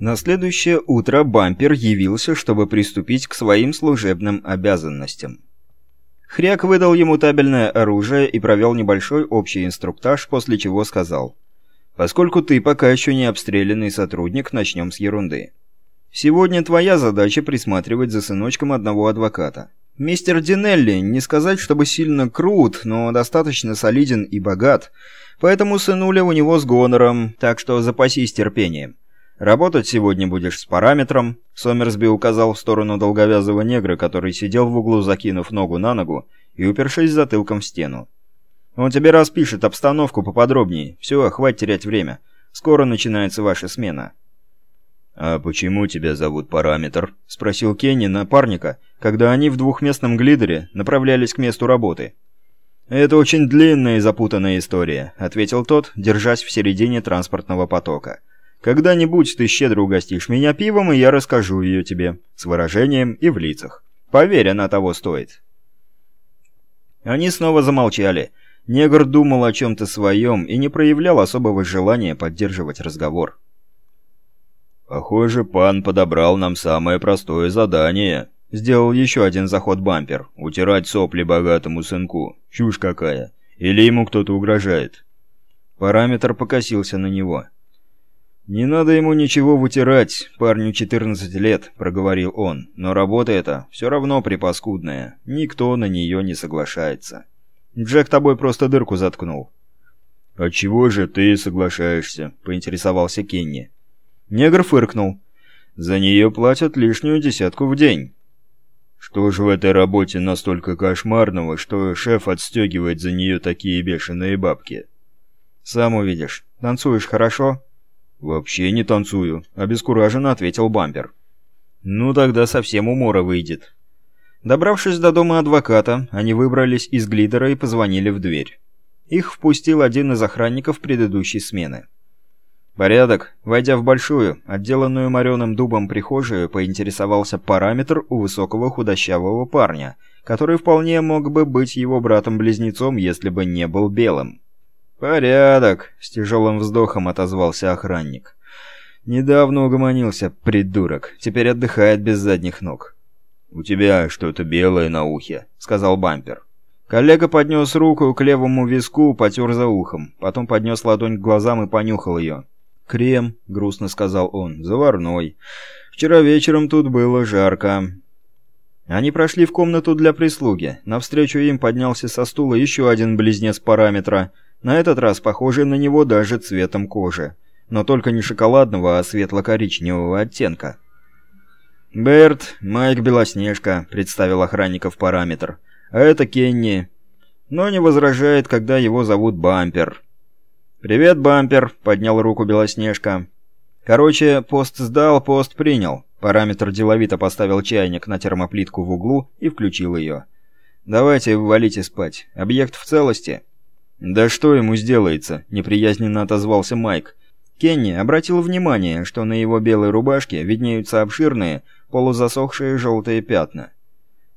На следующее утро бампер явился, чтобы приступить к своим служебным обязанностям. Хряк выдал ему табельное оружие и провел небольшой общий инструктаж, после чего сказал «Поскольку ты пока еще не обстрелянный сотрудник, начнем с ерунды. Сегодня твоя задача присматривать за сыночком одного адвоката. Мистер Динелли, не сказать, чтобы сильно крут, но достаточно солиден и богат, поэтому сынуля у него с гонором, так что запасись терпением. Работать сегодня будешь с параметром. Сомерсби указал в сторону долговязого негра, который сидел в углу, закинув ногу на ногу и упершись затылком в стену. Он тебе распишет обстановку поподробнее. Все, хватит терять время. Скоро начинается ваша смена. «А почему тебя зовут Параметр?» — спросил Кенни напарника, когда они в двухместном глидере направлялись к месту работы. «Это очень длинная и запутанная история», — ответил тот, держась в середине транспортного потока. Когда-нибудь ты щедро угостишь меня пивом, и я расскажу ее тебе, с выражением и в лицах. Поверь, она того стоит». Они снова замолчали. Негр думал о чем-то своем и не проявлял особого желания поддерживать разговор. «Похоже, пан подобрал нам самое простое задание», — сделал еще один заход бампер. «Утирать сопли богатому сынку. Чушь какая. Или ему кто-то угрожает?» Параметр покосился на него. «Не надо ему ничего вытирать, парню 14 лет», — проговорил он. «Но работа эта все равно припаскудная. Никто на нее не соглашается. Джек тобой просто дырку заткнул». «А чего же ты соглашаешься?» — поинтересовался Кенни. Негр фыркнул. «За нее платят лишнюю десятку в день». «Что же в этой работе настолько кошмарного, что шеф отстегивает за нее такие бешеные бабки?» «Сам увидишь. Танцуешь хорошо?» «Вообще не танцую», — обескураженно ответил бампер. «Ну тогда совсем умора выйдет». Добравшись до дома адвоката, они выбрались из глидера и позвонили в дверь. Их впустил один из охранников предыдущей смены. «Порядок». Войдя в большую, отделанную мореным дубом прихожую, поинтересовался параметр у высокого худощавого парня, который вполне мог бы быть его братом-близнецом, если бы не был белым. «Порядок», — с тяжелым вздохом отозвался охранник. «Недавно угомонился, придурок. Теперь отдыхает без задних ног». «У тебя что-то белое на ухе», — сказал бампер. Коллега поднес руку к левому виску, потер за ухом. Потом поднес ладонь к глазам и понюхал ее. «Крем», — грустно сказал он, — «заварной. Вчера вечером тут было жарко». Они прошли в комнату для прислуги. Навстречу им поднялся со стула еще один близнец параметра — на этот раз похожий на него даже цветом кожи, но только не шоколадного, а светло-коричневого оттенка. «Берт, Майк Белоснежка», — представил охранников параметр. «А это Кенни». Но не возражает, когда его зовут Бампер. «Привет, Бампер», — поднял руку Белоснежка. «Короче, пост сдал, пост принял». Параметр деловито поставил чайник на термоплитку в углу и включил ее. «Давайте валите спать. Объект в целости?» «Да что ему сделается?» – неприязненно отозвался Майк. Кенни обратил внимание, что на его белой рубашке виднеются обширные, полузасохшие желтые пятна.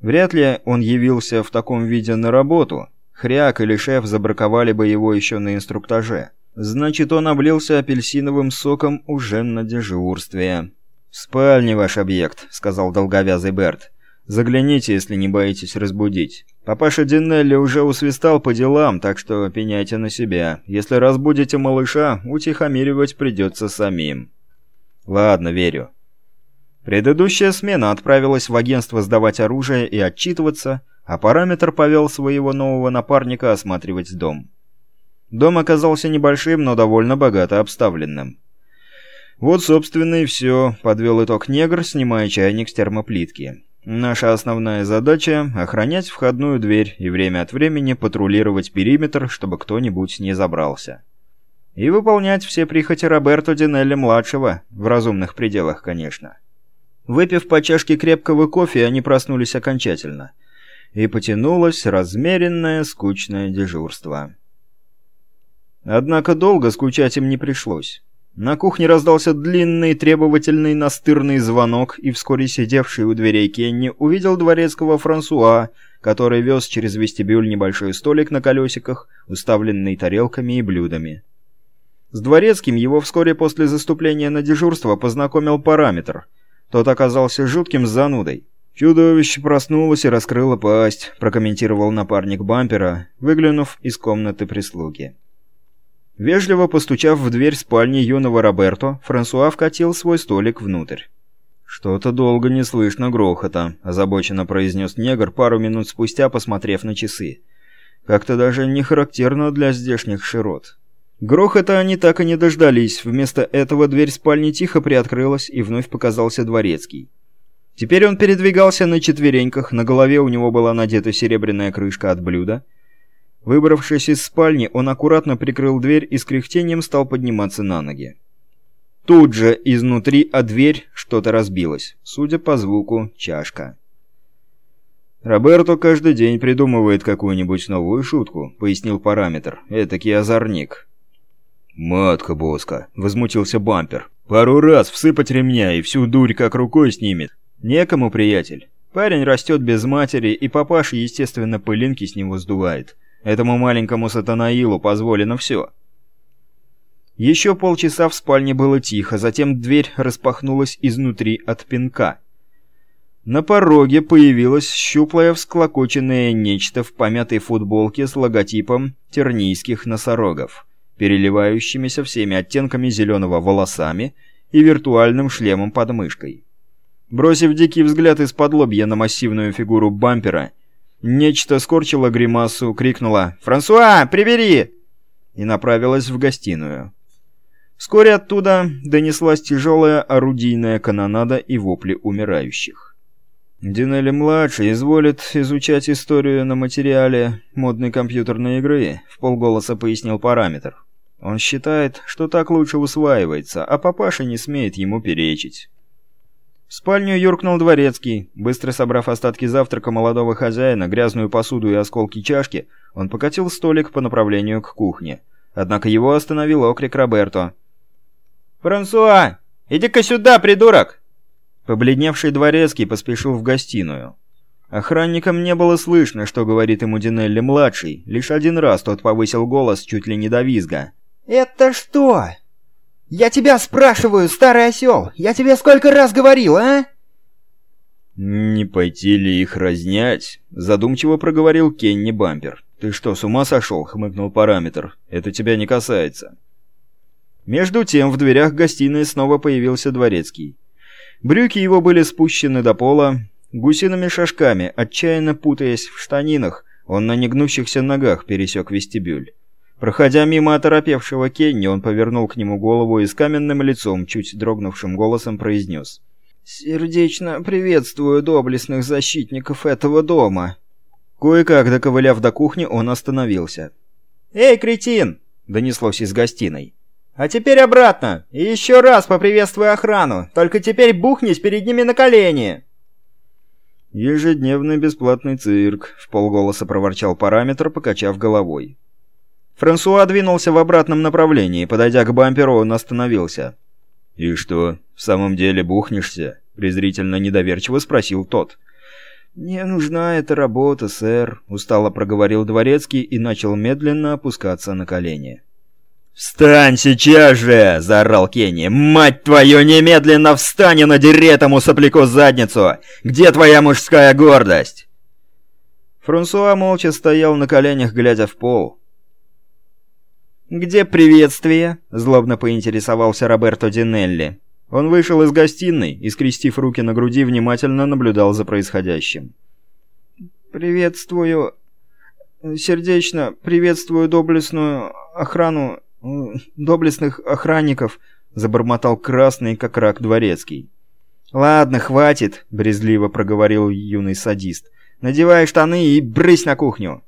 Вряд ли он явился в таком виде на работу. Хряк или шеф забраковали бы его еще на инструктаже. Значит, он облился апельсиновым соком уже на дежурстве. «В спальне ваш объект», — сказал долговязый Берт. Загляните, если не боитесь разбудить. Папаша Динелли уже усвистал по делам, так что пеняйте на себя. Если разбудите малыша, утихомиривать придется самим. Ладно, верю. Предыдущая смена отправилась в агентство сдавать оружие и отчитываться, а параметр повел своего нового напарника осматривать дом. Дом оказался небольшим, но довольно богато обставленным. Вот, собственно, и все, подвел итог негр, снимая чайник с термоплитки. Наша основная задача — охранять входную дверь и время от времени патрулировать периметр, чтобы кто-нибудь не забрался. И выполнять все прихоти Роберто Динелли-младшего, в разумных пределах, конечно. Выпив по чашке крепкого кофе, они проснулись окончательно. И потянулось размеренное, скучное дежурство. Однако долго скучать им не пришлось. На кухне раздался длинный, требовательный, настырный звонок, и вскоре сидевший у дверей Кенни увидел дворецкого Франсуа, который вез через вестибюль небольшой столик на колесиках, уставленный тарелками и блюдами. С Дворецким его вскоре после заступления на дежурство познакомил параметр. Тот оказался жутким занудой. «Чудовище проснулось и раскрыло пасть», – прокомментировал напарник бампера, выглянув из комнаты прислуги. Вежливо постучав в дверь спальни юного Роберто, Франсуа вкатил свой столик внутрь. «Что-то долго не слышно грохота», – озабоченно произнес негр пару минут спустя, посмотрев на часы. «Как-то даже не характерно для здешних широт». Грохота они так и не дождались, вместо этого дверь спальни тихо приоткрылась, и вновь показался дворецкий. Теперь он передвигался на четвереньках, на голове у него была надета серебряная крышка от блюда. Выбравшись из спальни, он аккуратно прикрыл дверь и с кряхтением стал подниматься на ноги. Тут же изнутри о дверь что-то разбилось. Судя по звуку, чашка. «Роберто каждый день придумывает какую-нибудь новую шутку», — пояснил параметр. «Этакий озорник». «Матка боска», — возмутился бампер. «Пару раз всыпать ремня и всю дурь как рукой снимет. «Некому, приятель. Парень растет без матери, и папаша, естественно, пылинки с него сдувает. Этому маленькому сатанаилу позволено все». Еще полчаса в спальне было тихо, затем дверь распахнулась изнутри от пинка. На пороге появилось щуплое всклокоченное нечто в помятой футболке с логотипом тернийских носорогов, переливающимися всеми оттенками зеленого волосами и виртуальным шлемом под мышкой. Бросив дикий взгляд из-под лобья на массивную фигуру бампера, нечто скорчило гримасу, крикнуло «Франсуа, прибери!» и направилась в гостиную. Вскоре оттуда донеслась тяжелая орудийная канонада и вопли умирающих. «Динелли-младший изволит изучать историю на материале модной компьютерной игры», — в полголоса пояснил параметр. «Он считает, что так лучше усваивается, а папаша не смеет ему перечить». В спальню юркнул дворецкий. Быстро собрав остатки завтрака молодого хозяина, грязную посуду и осколки чашки, он покатил столик по направлению к кухне. Однако его остановил окрик Роберто. «Франсуа! Иди-ка сюда, придурок!» Побледневший дворецкий поспешил в гостиную. Охранникам не было слышно, что говорит ему Динелли-младший. Лишь один раз тот повысил голос чуть ли не до визга. «Это что? «Я тебя спрашиваю, старый осел! Я тебе сколько раз говорил, а?» «Не пойти ли их разнять?» — задумчиво проговорил Кенни Бампер. «Ты что, с ума сошел?» — хмыкнул параметр. «Это тебя не касается». Между тем в дверях гостиной снова появился дворецкий. Брюки его были спущены до пола, гусиными шажками, отчаянно путаясь в штанинах, он на негнущихся ногах пересек вестибюль. Проходя мимо оторопевшего Кенни, он повернул к нему голову и с каменным лицом, чуть дрогнувшим голосом произнес. «Сердечно приветствую доблестных защитников этого дома». Кое-как доковыляв до кухни, он остановился. «Эй, кретин!» — донеслось из гостиной. «А теперь обратно! И еще раз поприветствуй охрану! Только теперь бухнись перед ними на колени!» «Ежедневный бесплатный цирк», — в полголоса проворчал параметр, покачав головой. Франсуа двинулся в обратном направлении. Подойдя к бамперу, он остановился. «И что, в самом деле бухнешься?» — презрительно недоверчиво спросил тот. «Мне нужна эта работа, сэр», — устало проговорил дворецкий и начал медленно опускаться на колени. «Встань сейчас же!» — заорал Кенни. «Мать твою, немедленно встань и надери этому сопляку задницу! Где твоя мужская гордость?» Франсуа молча стоял на коленях, глядя в пол. «Где приветствие?» — злобно поинтересовался Роберто Динелли. Он вышел из гостиной и, скрестив руки на груди, внимательно наблюдал за происходящим. «Приветствую... сердечно приветствую доблестную охрану... доблестных охранников», — забормотал красный, как рак дворецкий. «Ладно, хватит», — брезгливо проговорил юный садист. «Надевай штаны и брысь на кухню».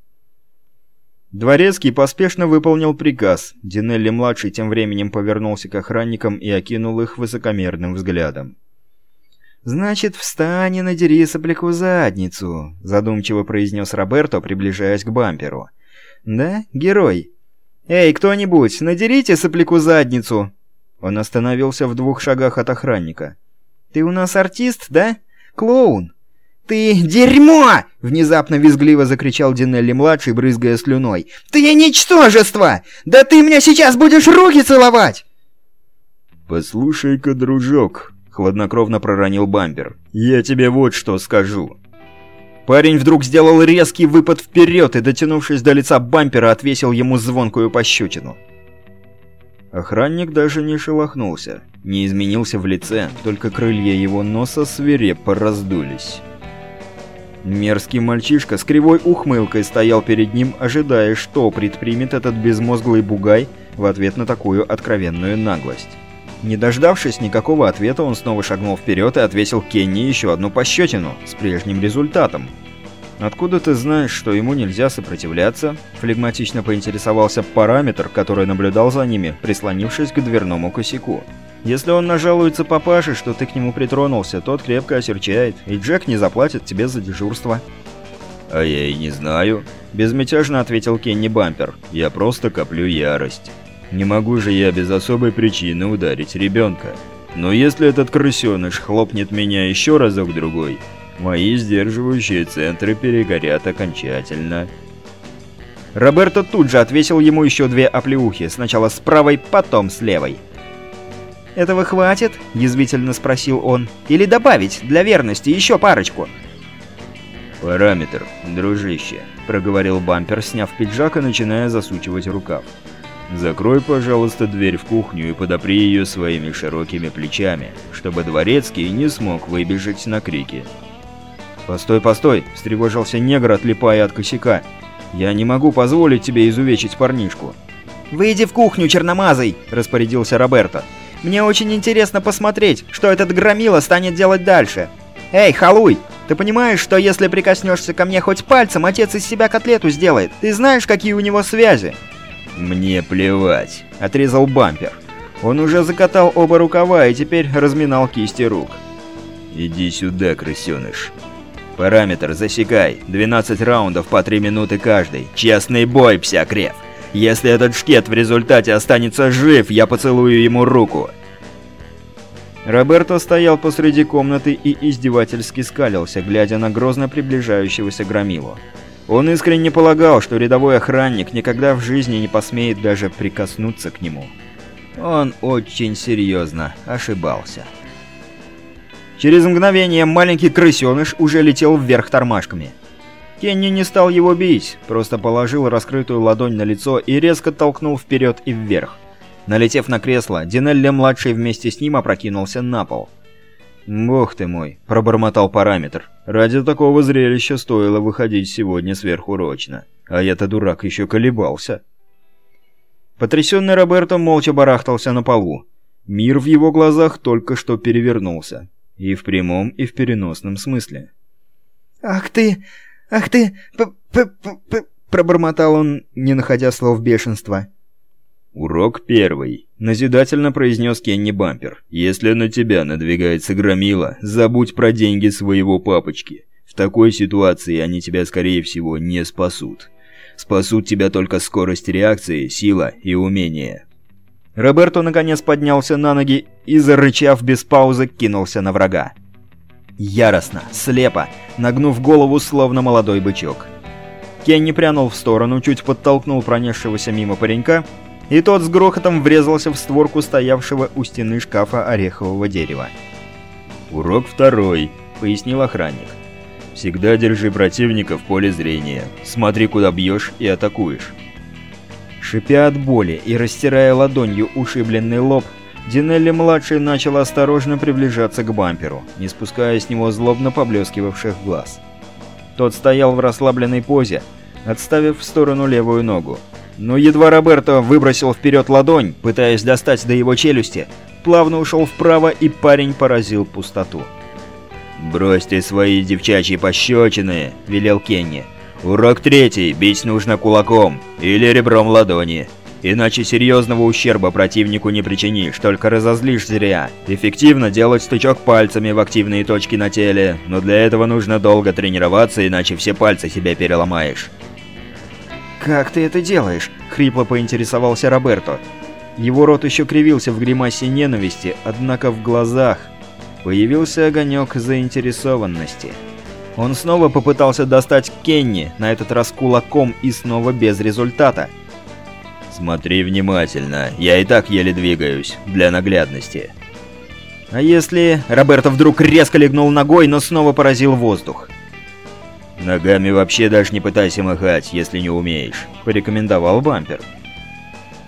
Дворецкий поспешно выполнил приказ. Динелли-младший тем временем повернулся к охранникам и окинул их высокомерным взглядом. «Значит, встань и надери сопляку задницу», — задумчиво произнес Роберто, приближаясь к бамперу. «Да, герой? Эй, кто-нибудь, надерите сопляку задницу!» Он остановился в двух шагах от охранника. «Ты у нас артист, да? Клоун? «Ты дерьмо!» — внезапно визгливо закричал Динелли-младший, брызгая слюной. «Ты ничтожество! Да ты мне сейчас будешь руки целовать!» «Послушай-ка, дружок», — хладнокровно проронил бампер, — «я тебе вот что скажу». Парень вдруг сделал резкий выпад вперед и, дотянувшись до лица бампера, отвесил ему звонкую пощечину. Охранник даже не шелохнулся, не изменился в лице, только крылья его носа свирепо раздулись. Мерзкий мальчишка с кривой ухмылкой стоял перед ним, ожидая, что предпримет этот безмозглый бугай в ответ на такую откровенную наглость. Не дождавшись никакого ответа, он снова шагнул вперед и отвесил Кенни еще одну пощечину, с прежним результатом. «Откуда ты знаешь, что ему нельзя сопротивляться?» Флегматично поинтересовался параметр, который наблюдал за ними, прислонившись к дверному косяку. «Если он нажалуется папаше, что ты к нему притронулся, тот крепко осерчает, и Джек не заплатит тебе за дежурство». «А я и не знаю», — безмятежно ответил Кенни Бампер. «Я просто коплю ярость». Не могу же я без особой причины ударить ребенка. Но если этот крысеныш хлопнет меня еще разок-другой, мои сдерживающие центры перегорят окончательно. Роберто тут же отвесил ему еще две оплеухи, сначала с правой, потом с левой. «Этого хватит?» – язвительно спросил он. «Или добавить, для верности, еще парочку?» «Параметр, дружище», – проговорил бампер, сняв пиджак и начиная засучивать рукав. Закрой, пожалуйста, дверь в кухню и подопри ее своими широкими плечами, чтобы дворецкий не смог выбежать на крики. «Постой, постой!» – встревожился негр, отлипая от косяка. «Я не могу позволить тебе изувечить парнишку». «Выйди в кухню, черномазый!» – распорядился Роберто. «Мне очень интересно посмотреть, что этот громила станет делать дальше. Эй, халуй! Ты понимаешь, что если прикоснешься ко мне хоть пальцем, отец из себя котлету сделает? Ты знаешь, какие у него связи?» «Мне плевать», — отрезал бампер. Он уже закатал оба рукава и теперь разминал кисти рук. «Иди сюда, крысеныш. Параметр засекай. 12 раундов по 3 минуты каждый. Честный бой, псякрев. Если этот шкет в результате останется жив, я поцелую ему руку». Роберто стоял посреди комнаты и издевательски скалился, глядя на грозно приближающегося громилу. Он искренне полагал, что рядовой охранник никогда в жизни не посмеет даже прикоснуться к нему. Он очень серьезно ошибался. Через мгновение маленький крысеныш уже летел вверх тормашками. Кенни не стал его бить, просто положил раскрытую ладонь на лицо и резко толкнул вперед и вверх. Налетев на кресло, Динелли-младший вместе с ним опрокинулся на пол. «Бог ты мой», — пробормотал параметр. «Ради такого зрелища стоило выходить сегодня сверхурочно. А я-то дурак еще колебался». Потрясенный Роберто молча барахтался на полу. Мир в его глазах только что перевернулся. И в прямом, и в переносном смысле. «Ах ты! Ах ты! Пробормотал он, не находя слов бешенства. «Урок первый», — назидательно произнес Кенни Бампер. «Если на тебя надвигается громила, забудь про деньги своего папочки. В такой ситуации они тебя, скорее всего, не спасут. Спасут тебя только скорость реакции, сила и умение». Роберто наконец поднялся на ноги и, зарычав без паузы, кинулся на врага. Яростно, слепо, нагнув голову, словно молодой бычок. Кенни прянул в сторону, чуть подтолкнул пронесшегося мимо паренька и тот с грохотом врезался в створку стоявшего у стены шкафа орехового дерева. «Урок второй», — пояснил охранник. «Всегда держи противника в поле зрения. Смотри, куда бьешь и атакуешь». Шипя от боли и растирая ладонью ушибленный лоб, Динелли-младший начал осторожно приближаться к бамперу, не спуская с него злобно поблескивавших глаз. Тот стоял в расслабленной позе, отставив в сторону левую ногу, но едва Роберто выбросил вперед ладонь, пытаясь достать до его челюсти, плавно ушел вправо, и парень поразил пустоту. «Бросьте свои девчачьи пощечины», — велел Кенни. «Урок третий. Бить нужно кулаком или ребром ладони. Иначе серьезного ущерба противнику не причинишь, только разозлишь зря. Эффективно делать стычок пальцами в активные точки на теле, но для этого нужно долго тренироваться, иначе все пальцы себе переломаешь. «Как ты это делаешь?» — хрипло поинтересовался Роберто. Его рот еще кривился в гримасе ненависти, однако в глазах появился огонек заинтересованности. Он снова попытался достать Кенни, на этот раз кулаком и снова без результата. «Смотри внимательно, я и так еле двигаюсь, для наглядности». А если... Роберто вдруг резко легнул ногой, но снова поразил воздух. «Ногами вообще даже не пытайся махать, если не умеешь», — порекомендовал Бампер.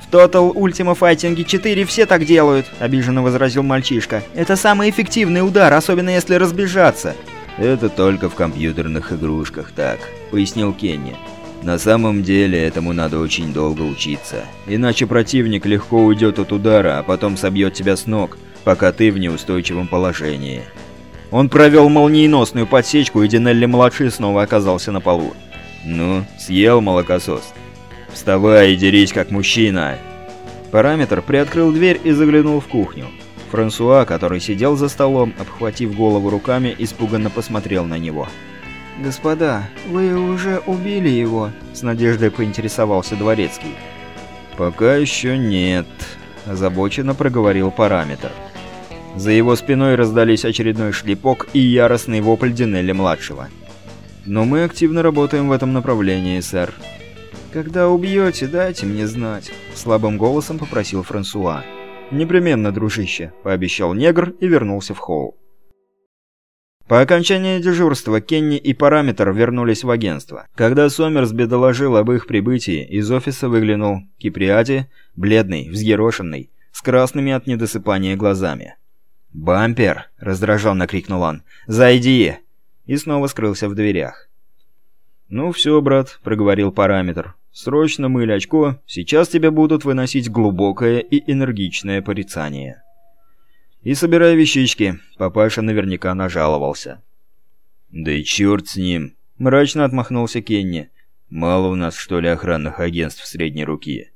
«В Total Ultima Fighting 4 все так делают», — обиженно возразил мальчишка. «Это самый эффективный удар, особенно если разбежаться». «Это только в компьютерных игрушках так», — пояснил Кенни. «На самом деле этому надо очень долго учиться. Иначе противник легко уйдет от удара, а потом собьет тебя с ног, пока ты в неустойчивом положении». Он провел молниеносную подсечку, и Динелли-младший снова оказался на полу. «Ну, съел молокосос. Вставай и дерись как мужчина!» Параметр приоткрыл дверь и заглянул в кухню. Франсуа, который сидел за столом, обхватив голову руками, испуганно посмотрел на него. «Господа, вы уже убили его?» — с надеждой поинтересовался Дворецкий. «Пока еще нет», — озабоченно проговорил параметр. За его спиной раздались очередной шлепок и яростный вопль Динелли-младшего. «Но мы активно работаем в этом направлении, сэр». «Когда убьете, дайте мне знать», — слабым голосом попросил Франсуа. «Непременно, дружище», — пообещал негр и вернулся в холл. По окончании дежурства Кенни и Параметр вернулись в агентство. Когда Сомерсби доложил об их прибытии, из офиса выглянул Киприади, бледный, взъерошенный, с красными от недосыпания глазами. «Бампер!» — раздраженно крикнул он. «Зайди!» И снова скрылся в дверях. «Ну все, брат», — проговорил параметр. «Срочно мыль очко, сейчас тебе будут выносить глубокое и энергичное порицание». «И собирай вещички», — папаша наверняка нажаловался. «Да и черт с ним!» — мрачно отмахнулся Кенни. «Мало у нас, что ли, охранных агентств средней руки?»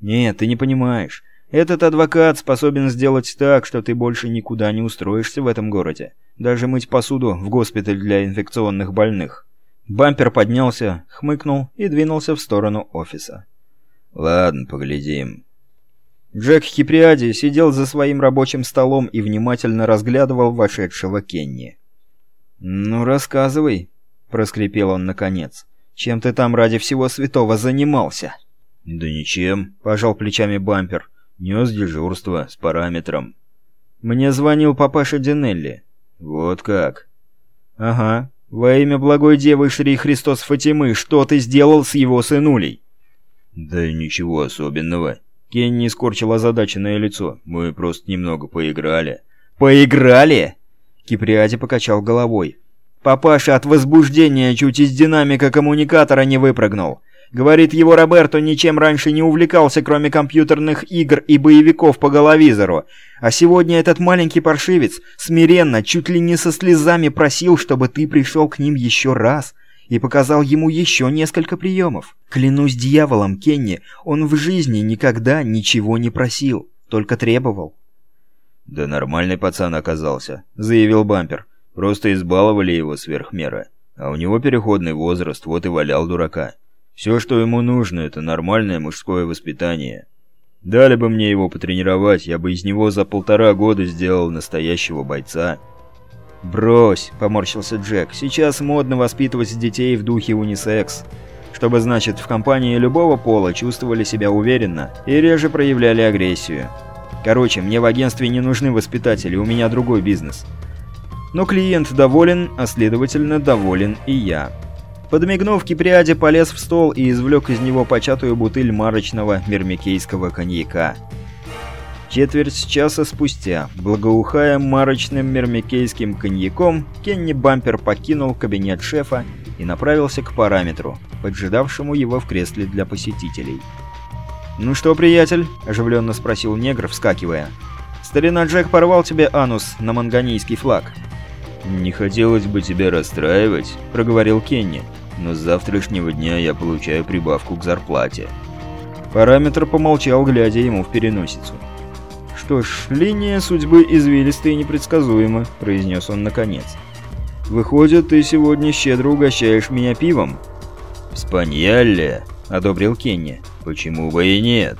«Нет, ты не понимаешь. Этот адвокат способен сделать так, что ты больше никуда не устроишься в этом городе. Даже мыть посуду в госпиталь для инфекционных больных. Бампер поднялся, хмыкнул и двинулся в сторону офиса. «Ладно, поглядим». Джек Хиприади сидел за своим рабочим столом и внимательно разглядывал вошедшего Кенни. «Ну, рассказывай», — проскрипел он наконец. «Чем ты там ради всего святого занимался?» «Да ничем», — пожал плечами Бампер. Нес дежурство с параметром. Мне звонил папаша Динелли. Вот как? Ага. Во имя благой девы Шри Христос Фатимы, что ты сделал с его сынулей? Да ничего особенного. Кенни скорчил озадаченное лицо. Мы просто немного поиграли. Поиграли? Киприади покачал головой. Папаша от возбуждения чуть из динамика коммуникатора не выпрыгнул. Говорит, его Роберто ничем раньше не увлекался, кроме компьютерных игр и боевиков по головизору. А сегодня этот маленький паршивец смиренно, чуть ли не со слезами просил, чтобы ты пришел к ним еще раз и показал ему еще несколько приемов. Клянусь дьяволом, Кенни, он в жизни никогда ничего не просил, только требовал. «Да нормальный пацан оказался», — заявил Бампер. «Просто избаловали его сверх меры. А у него переходный возраст, вот и валял дурака». Все, что ему нужно, это нормальное мужское воспитание. Дали бы мне его потренировать, я бы из него за полтора года сделал настоящего бойца. «Брось», — поморщился Джек, — «сейчас модно воспитывать детей в духе унисекс. Чтобы, значит, в компании любого пола чувствовали себя уверенно и реже проявляли агрессию. Короче, мне в агентстве не нужны воспитатели, у меня другой бизнес. Но клиент доволен, а следовательно доволен и я». Подмигнув, Киприаде полез в стол и извлек из него початую бутыль марочного мермикейского коньяка. Четверть часа спустя, благоухая марочным мермикейским коньяком, Кенни Бампер покинул кабинет шефа и направился к параметру, поджидавшему его в кресле для посетителей. «Ну что, приятель?» – оживленно спросил негр, вскакивая. «Старина Джек порвал тебе анус на манганийский флаг». «Не хотелось бы тебя расстраивать», – проговорил Кенни но с завтрашнего дня я получаю прибавку к зарплате». Параметр помолчал, глядя ему в переносицу. «Что ж, линия судьбы извилистая и непредсказуема», — произнес он наконец. «Выходит, ты сегодня щедро угощаешь меня пивом?» «Спаньялле», — одобрил Кенни. «Почему бы и нет?»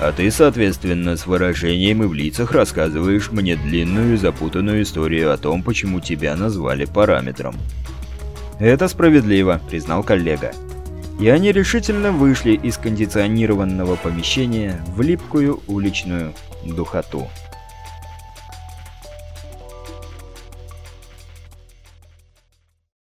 А ты, соответственно, с выражением и в лицах рассказываешь мне длинную и запутанную историю о том, почему тебя назвали параметром. «Это справедливо», — признал коллега. И они решительно вышли из кондиционированного помещения в липкую уличную духоту.